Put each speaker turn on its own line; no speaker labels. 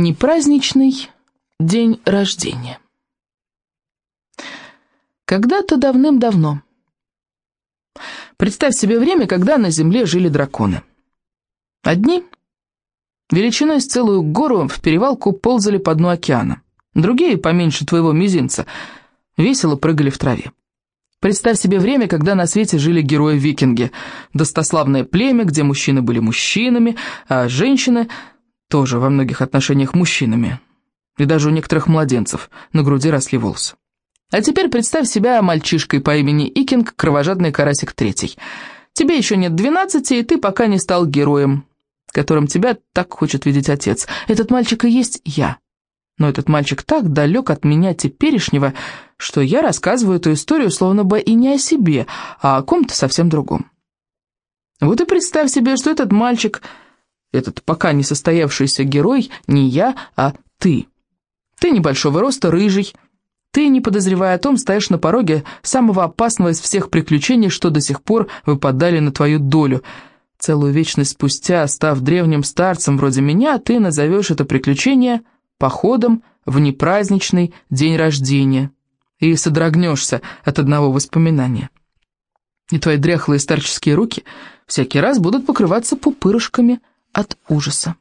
Непраздничный день рождения. Когда-то давным-давно. Представь себе время, когда на Земле жили драконы. Одни, величиной с целую гору, в перевалку ползали по дну океана. Другие, поменьше твоего мизинца, весело прыгали в траве. Представь себе время, когда на свете жили герои-викинги. Достославное племя, где мужчины были мужчинами, а женщины тоже во многих отношениях мужчинами. И даже у некоторых младенцев на груди росли волосы. А теперь представь себя мальчишкой по имени Икинг, кровожадный карасик третий. Тебе еще нет двенадцати, и ты пока не стал героем, которым тебя так хочет видеть отец. Этот мальчик и есть я. Но этот мальчик так далек от меня теперешнего, что я рассказываю эту историю словно бы и не о себе, а о ком-то совсем другом. Вот и представь себе, что этот мальчик, этот пока не состоявшийся герой, не я, а ты. Ты небольшого роста, рыжий. Ты, не подозревая о том, стоишь на пороге самого опасного из всех приключений, что до сих пор выпадали на твою долю. Целую вечность спустя, став древним старцем вроде меня, ты назовешь это приключение походом в непраздничный день рождения и содрогнешься от одного воспоминания. И твои дряхлые старческие руки всякий раз будут покрываться пупырышками от ужаса.